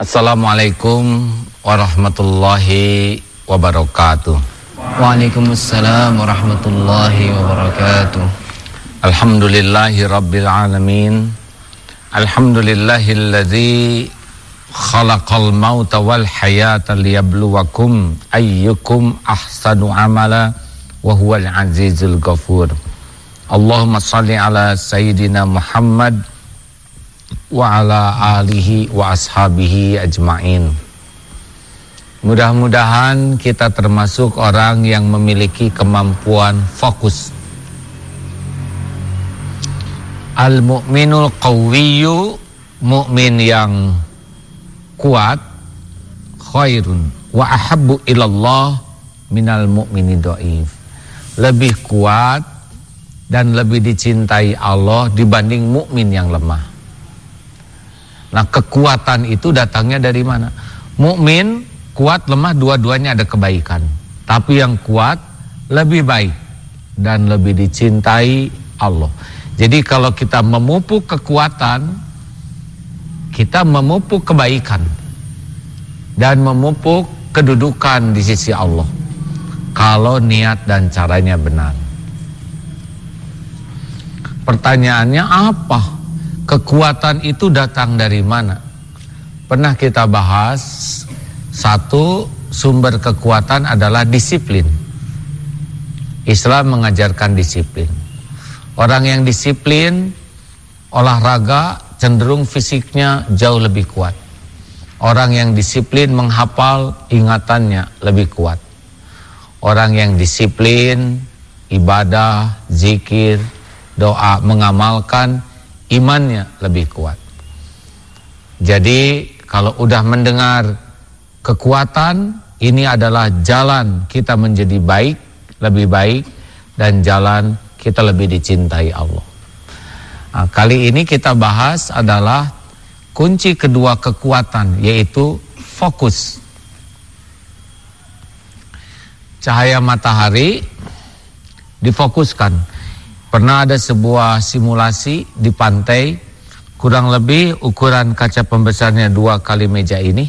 Assalamualaikum warahmatullahi wabarakatuh. Waalaikumsalam warahmatullahi wabarakatuh. Alhamdulillahi rabbil alamin. Alhamdulillahilladzi khalaqal mauta wal hayata liyabluwakum ayyukum ahsanu amala wa huwal azizul ghafur. Allahumma salli ala sayyidina Muhammad wa ala alihi wa ashabihi ajmain. Mudah-mudahan kita termasuk orang yang memiliki kemampuan fokus. Al-mu'minul qawwiyu mukmin yang kuat khairun wa ahabbu ilallah minal mu'mini dhaif. Lebih kuat dan lebih dicintai Allah dibanding mukmin yang lemah. Nah, kekuatan itu datangnya dari mana? Mukmin kuat lemah dua-duanya ada kebaikan. Tapi yang kuat lebih baik dan lebih dicintai Allah. Jadi kalau kita memupuk kekuatan, kita memupuk kebaikan dan memupuk kedudukan di sisi Allah. Kalau niat dan caranya benar. Pertanyaannya apa? Kekuatan itu datang dari mana? Pernah kita bahas satu sumber kekuatan adalah disiplin. Islam mengajarkan disiplin. Orang yang disiplin olahraga cenderung fisiknya jauh lebih kuat. Orang yang disiplin menghafal ingatannya lebih kuat. Orang yang disiplin ibadah, zikir, doa, mengamalkan imannya lebih kuat. Jadi kalau udah mendengar kekuatan, ini adalah jalan kita menjadi baik, lebih baik, dan jalan kita lebih dicintai Allah. Nah, kali ini kita bahas adalah kunci kedua kekuatan, yaitu fokus. Cahaya matahari difokuskan Pernah ada sebuah simulasi di pantai kurang lebih ukuran kaca pembesarnya dua kali meja ini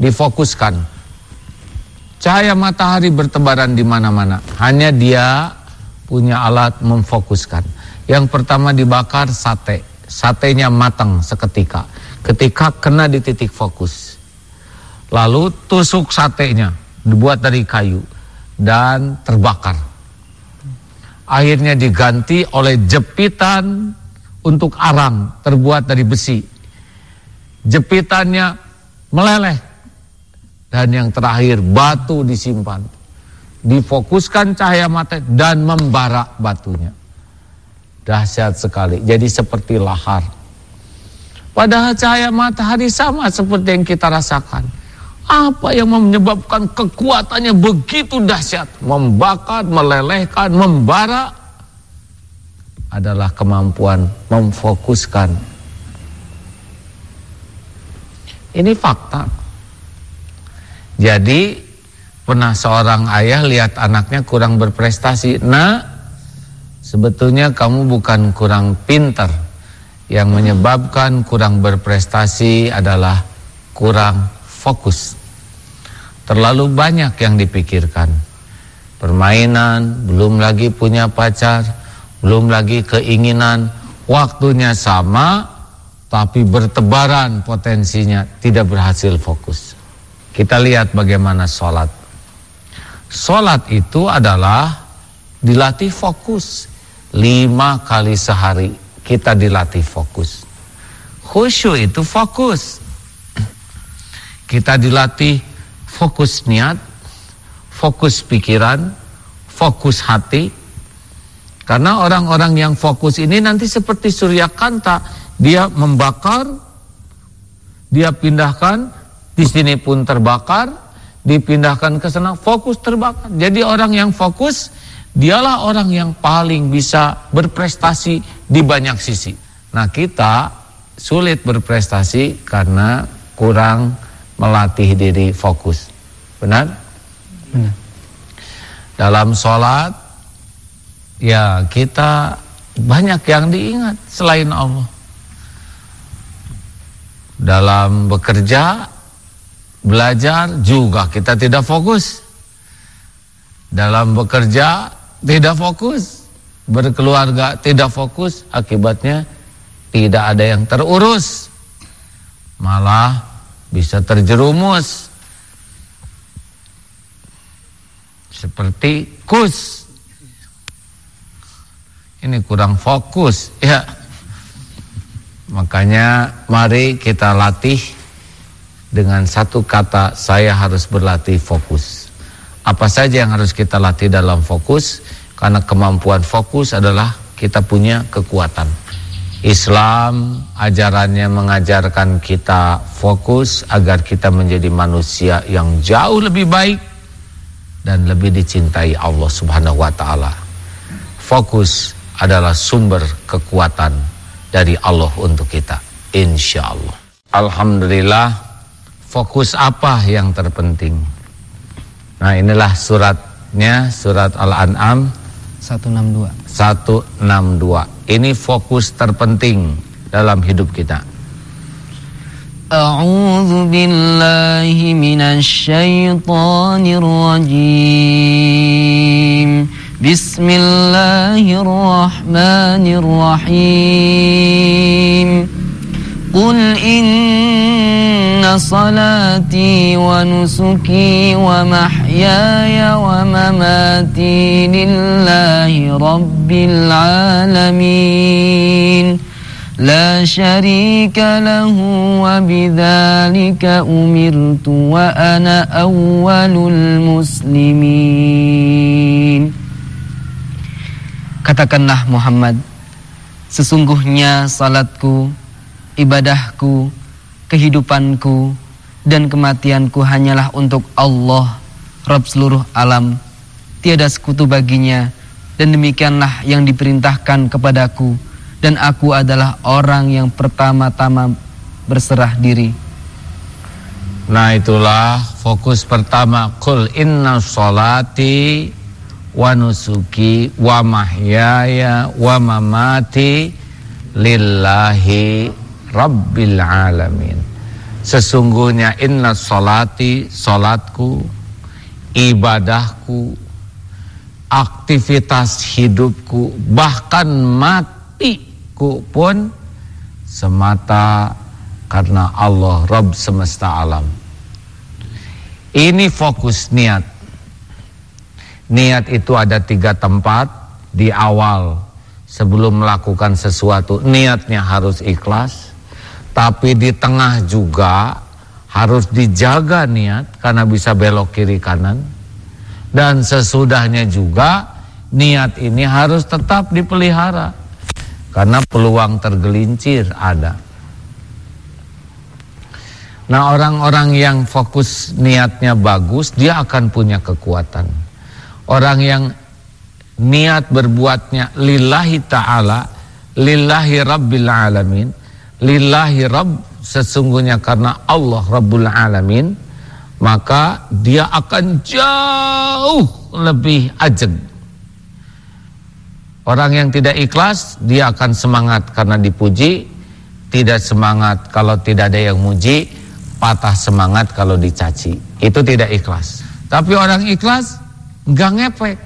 difokuskan. Cahaya matahari bertebaran di mana-mana. Hanya dia punya alat memfokuskan. Yang pertama dibakar sate. Satenya matang seketika. Ketika kena di titik fokus. Lalu tusuk satenya dibuat dari kayu dan terbakar akhirnya diganti oleh jepitan untuk arang terbuat dari besi. Jepitannya meleleh. Dan yang terakhir batu disimpan. Difokuskan cahaya mata dan membara batunya. Dahsyat sekali. Jadi seperti lahar. Padahal cahaya matahari sama seperti yang kita rasakan. Apa yang menyebabkan kekuatannya begitu dahsyat, membakar, melelehkan, membara adalah kemampuan memfokuskan. Ini fakta. Jadi pernah seorang ayah lihat anaknya kurang berprestasi. Nah, sebetulnya kamu bukan kurang pintar. Yang menyebabkan kurang berprestasi adalah kurang fokus. Terlalu banyak yang dipikirkan. Permainan, belum lagi punya pacar, belum lagi keinginan, waktunya sama, tapi bertebaran potensinya tidak berhasil fokus. Kita lihat bagaimana sholat. Sholat itu adalah dilatih fokus. Lima kali sehari kita dilatih fokus. Khusyuk itu fokus. Kita dilatih fokus niat, fokus pikiran, fokus hati. Karena orang-orang yang fokus ini nanti seperti Surya Kanta, dia membakar, dia pindahkan, di sini pun terbakar, dipindahkan ke sana, fokus terbakar. Jadi orang yang fokus, dialah orang yang paling bisa berprestasi di banyak sisi. Nah kita sulit berprestasi karena kurang melatih diri fokus. Benar? Benar. Dalam sholat, ya kita banyak yang diingat selain Allah. dalam bekerja, belajar juga kita tidak fokus. Dalam bekerja tidak fokus, berkeluarga tidak fokus, akibatnya tidak ada yang terurus. Malah bisa terjerumus seperti kus. Ini kurang fokus ya. Makanya mari kita latih dengan satu kata saya harus berlatih fokus. Apa saja yang harus kita latih dalam fokus? Karena kemampuan fokus adalah kita punya kekuatan. Islam ajarannya mengajarkan kita fokus agar kita menjadi manusia yang jauh lebih baik dan lebih dicintai Allah Subhanahu wa taala. Fokus adalah sumber kekuatan dari Allah untuk kita insya Allah Alhamdulillah fokus apa yang terpenting? Nah inilah suratnya surat Al-An'am. 162 162. Ini fokus terpenting dalam hidup kita. A'udzu billahi minasy syaithanir rajim. Bismillahirrahmanirrahim. Qul inna salati wa nusuki wa ومحياي ومماتي لله رب العالمين لا شريك له وبذلك أمرت وأنا أول المسلمين Katakanlah Muhammad, sesungguhnya salatku, ibadahku, kehidupanku, dan kematianku hanyalah untuk Allah, Rabb seluruh alam. Tiada sekutu baginya, dan demikianlah yang diperintahkan kepadaku, dan aku adalah orang yang pertama-tama berserah diri. Nah itulah fokus pertama, Kul inna salati wa nusuki wa mahyaya wa mamati lillahi rabbil alamin sesungguhnya inna salati salatku ibadahku aktivitas hidupku bahkan matiku pun semata karena Allah Rabb semesta alam. Ini fokus niat. Niat itu ada tiga tempat di awal sebelum melakukan sesuatu. Niatnya harus ikhlas tapi di tengah juga harus dijaga niat karena bisa belok kiri kanan. Dan sesudahnya juga niat ini harus tetap dipelihara. Karena peluang tergelincir ada. Nah orang-orang yang fokus niatnya bagus dia akan punya kekuatan. Orang yang niat berbuatnya lillahi ta'ala, lillahi rabbil alamin, lillahi rabb sesungguhnya karena Allah rabbul alamin, maka dia akan jauh lebih ajeg. Orang yang tidak ikhlas, dia akan semangat karena dipuji, tidak semangat kalau tidak ada yang muji, patah semangat kalau dicaci. Itu tidak ikhlas. Tapi orang ikhlas, Gak ngepek.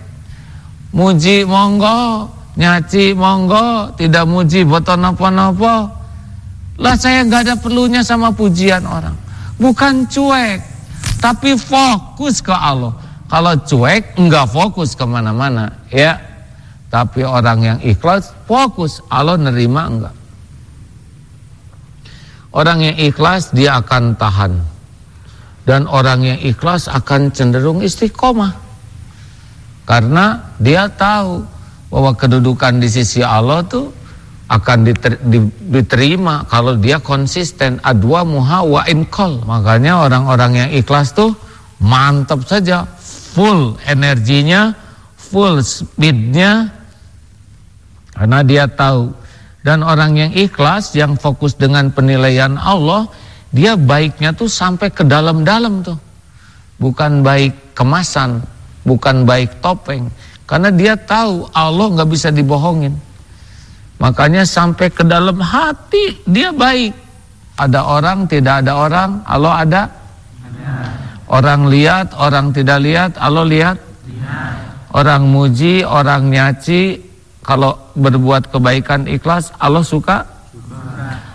Muji monggo, nyaci monggo, tidak muji boto nopo-nopo. Lah saya gak ada perlunya sama pujian orang. Bukan cuek, tapi fokus ke Allah. Kalau cuek enggak fokus ke mana-mana, ya. Tapi orang yang ikhlas fokus, Allah nerima enggak. Orang yang ikhlas dia akan tahan. Dan orang yang ikhlas akan cenderung istiqomah. Karena dia tahu bahwa kedudukan di sisi Allah tuh akan diterima kalau dia konsisten. Adwa muha wa inkol makanya orang-orang yang ikhlas tuh mantap saja. Full energinya full speednya. Karena dia tahu. Dan orang yang ikhlas yang fokus dengan penilaian Allah dia baiknya tuh sampai ke dalam-dalam tuh. Bukan baik kemasan bukan baik topeng. Karena dia tahu Allah nggak bisa dibohongin makanya sampai ke dalam hati dia baik ada orang, tidak ada orang, Allah ada? Orang lihat, orang tidak lihat, Allah lihat? Orang muji, orang nyaci, kalau berbuat kebaikan ikhlas, Allah suka?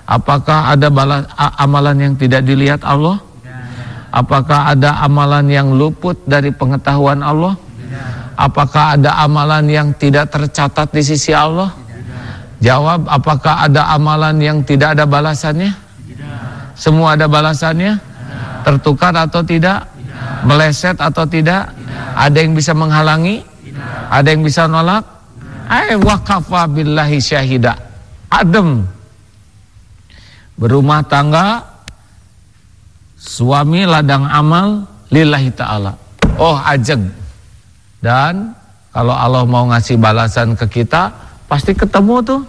Apakah ada balas, amalan yang tidak dilihat Allah? Apakah ada amalan yang luput dari pengetahuan Allah? Apakah ada amalan yang tidak tercatat di sisi Allah? Jawab, apakah ada amalan yang tidak ada balasannya? Semua ada balasannya? Tertukar atau tidak? Meleset atau tidak? Ada yang bisa menghalangi? Ada yang bisa nolak? Ay waqafa billahi syahida. Adem. Berumah tangga suami ladang amal lillahi taala. Oh, ajeg. Dan kalau Allah mau ngasih balasan ke kita, pasti ketemu tuh.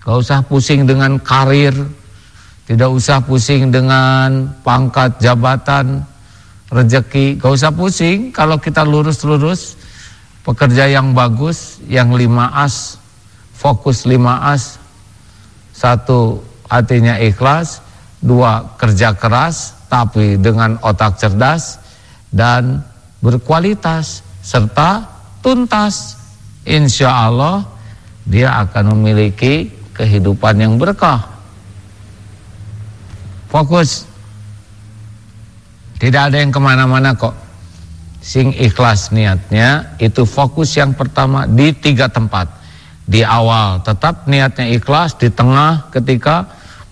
Gak usah pusing dengan karir, tidak usah pusing dengan pangkat jabatan, rezeki, gak usah pusing kalau kita lurus-lurus, pekerja yang bagus, yang lima as, fokus lima as, satu hatinya ikhlas, dua kerja keras, tapi dengan otak cerdas, dan berkualitas serta tuntas. Insya Allah dia akan memiliki kehidupan yang berkah. Fokus. Tidak ada yang ke mana-mana kok. Sing ikhlas niatnya itu fokus yang pertama di tiga tempat. Di awal tetap niatnya ikhlas, di tengah ketika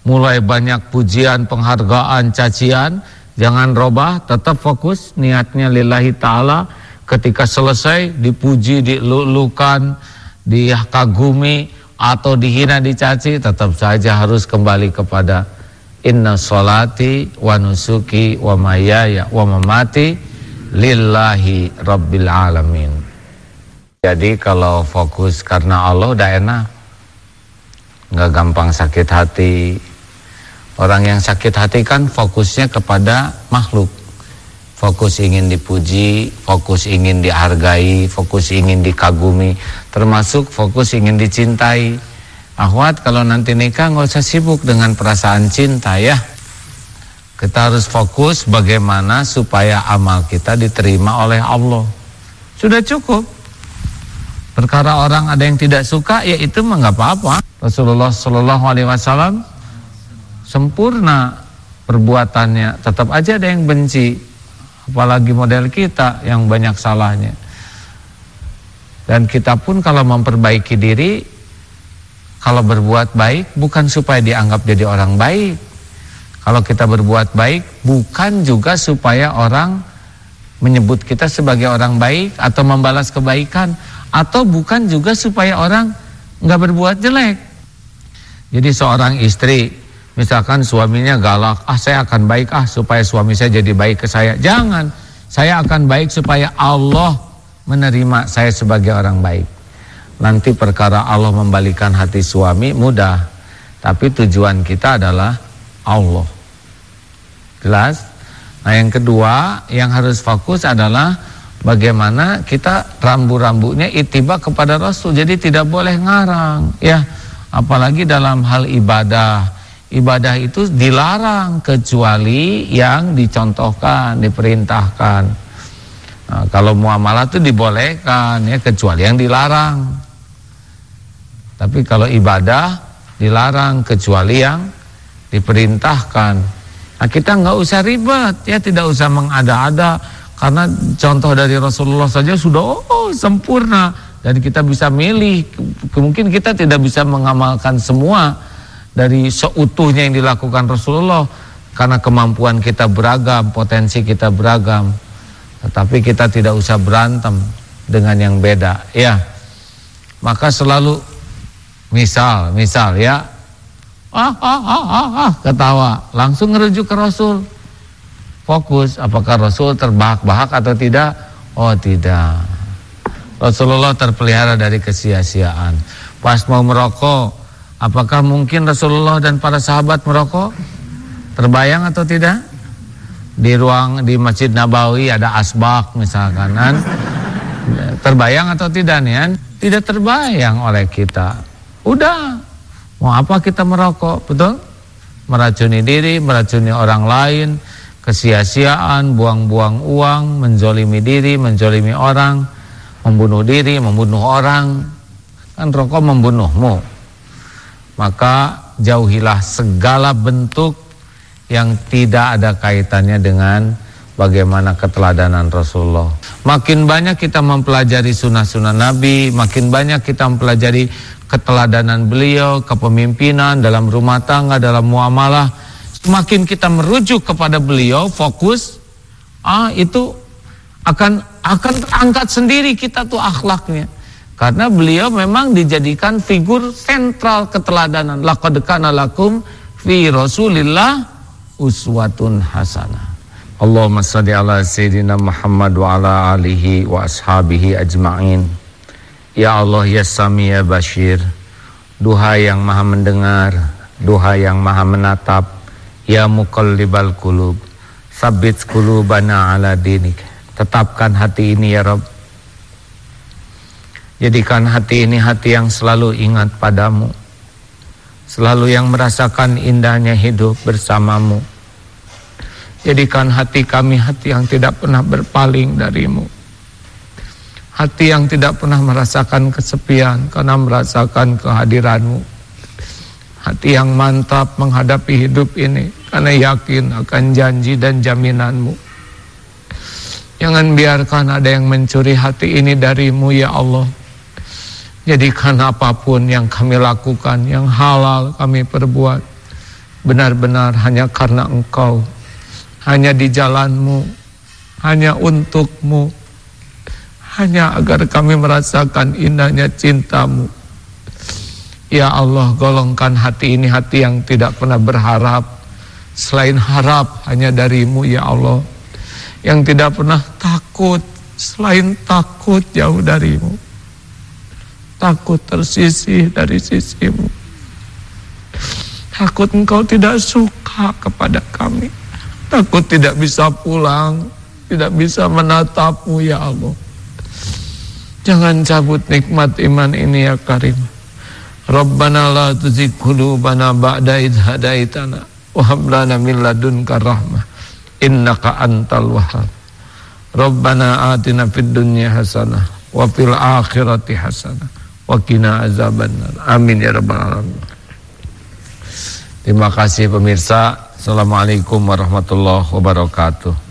mulai banyak pujian, penghargaan, cacian, jangan robah, tetap fokus niatnya lillahi ta'ala ketika selesai dipuji, dilulukan, dikagumi atau dihina dicaci tetap saja harus kembali kepada inna solati wa nusuki wa mayaya wa mamati lillahi rabbil alamin. Jadi kalau fokus karena Allah udah enak. Nggak gampang sakit hati. Orang yang sakit hati kan fokusnya kepada makhluk fokus ingin dipuji, fokus ingin dihargai, fokus ingin dikagumi, termasuk fokus ingin dicintai. Ahwat kalau nanti nikah nggak usah sibuk dengan perasaan cinta ya. Kita harus fokus bagaimana supaya amal kita diterima oleh Allah. Sudah cukup. Perkara orang ada yang tidak suka ya itu mah nggak apa-apa. Rasulullah Shallallahu Alaihi Wasallam sempurna perbuatannya, tetap aja ada yang benci apalagi model kita yang banyak salahnya. Dan kita pun kalau memperbaiki diri kalau berbuat baik bukan supaya dianggap jadi orang baik. Kalau kita berbuat baik bukan juga supaya orang menyebut kita sebagai orang baik atau membalas kebaikan. Atau bukan juga supaya orang nggak berbuat jelek. Jadi seorang istri Misalkan suaminya galak, ah saya akan baik ah supaya suami saya jadi baik ke saya. Jangan, saya akan baik supaya Allah menerima saya sebagai orang baik. Nanti perkara Allah membalikan hati suami mudah, tapi tujuan kita adalah Allah. Jelas? Nah yang kedua yang harus fokus adalah bagaimana kita rambu-rambunya itiba kepada Rasul. Jadi tidak boleh ngarang, ya. Apalagi dalam hal ibadah ibadah itu dilarang kecuali yang dicontohkan, diperintahkan. Nah, kalau muamalah itu dibolehkan ya kecuali yang dilarang. Tapi kalau ibadah dilarang kecuali yang diperintahkan. Nah, kita nggak usah ribet ya, tidak usah mengada-ada karena contoh dari Rasulullah saja sudah oh sempurna dan kita bisa milih. Mungkin kita tidak bisa mengamalkan semua dari seutuhnya yang dilakukan Rasulullah karena kemampuan kita beragam, potensi kita beragam. Tetapi kita tidak usah berantem dengan yang beda, ya. Maka selalu misal, misal ya. Ah, ah, ah, ah, ah ketawa, langsung ngerujuk ke Rasul. Fokus apakah Rasul terbahak-bahak atau tidak? Oh, tidak. Rasulullah terpelihara dari kesia-siaan. Pas mau merokok, Apakah mungkin Rasulullah dan para sahabat merokok? Terbayang atau tidak? Di ruang di Masjid Nabawi ada asbak misalkan kan? Terbayang atau tidak nih? Tidak terbayang oleh kita. Udah. Mau apa kita merokok? Betul? meracuni diri, meracuni orang lain, kesia-siaan, buang-buang uang, menzolimi diri, menzolimi orang, membunuh diri, membunuh orang. Kan rokok membunuhmu. Maka jauhilah segala bentuk yang tidak ada kaitannya dengan bagaimana keteladanan Rasulullah. Makin banyak kita mempelajari sunnah-sunnah Nabi, makin banyak kita mempelajari keteladanan beliau, kepemimpinan dalam rumah tangga, dalam muamalah, semakin kita merujuk kepada beliau, fokus, ah itu akan akan terangkat sendiri kita tuh akhlaknya. Karena beliau memang dijadikan figur sentral keteladanan. Laqad kana fi Rasulillah uswatun hasanah. Allahumma salli ala Sayyidina Muhammad wa ala alihi wa ashabihi ajma'in Ya Allah ya Sami ya Bashir Duha yang maha mendengar Duha yang maha menatap Ya muqallibal kulub Sabit kulubana ala dinik Tetapkan hati ini ya Rabb Jadikan hati ini hati yang selalu ingat padamu Selalu yang merasakan indahnya hidup bersamamu Jadikan hati kami hati yang tidak pernah berpaling darimu. Hati yang tidak pernah merasakan kesepian karena merasakan kehadiranmu. Hati yang mantap menghadapi hidup ini karena yakin akan janji dan jaminanmu. Jangan biarkan ada yang mencuri hati ini darimu ya Allah. Jadikan apa pun yang kami lakukan, yang halal kami perbuat. Benar-benar hanya karena engkau hanya di jalanmu, hanya untukmu, hanya agar kami merasakan indahnya cintamu. Ya Allah, golongkan hati ini hati yang tidak pernah berharap, selain harap hanya darimu ya Allah. Yang tidak pernah takut, selain takut jauh darimu. Takut tersisih dari sisimu. Takut engkau tidak suka kepada kami. Takut tidak bisa pulang, tidak bisa menatapmu ya Allah. Jangan cabut nikmat iman ini ya Karim. Rabbana la tuzigh qulubana ba'da hadaitana wa hab lana min ladunka rahmah innaka antal wahhab. Rabbana atina fid dunya hasanah wa fil akhirati hasanah wa qina azabannar. Amin ya rabbal alamin. Terima kasih pemirsa. Assalamualaikum warahmatullahi wabarakatuh.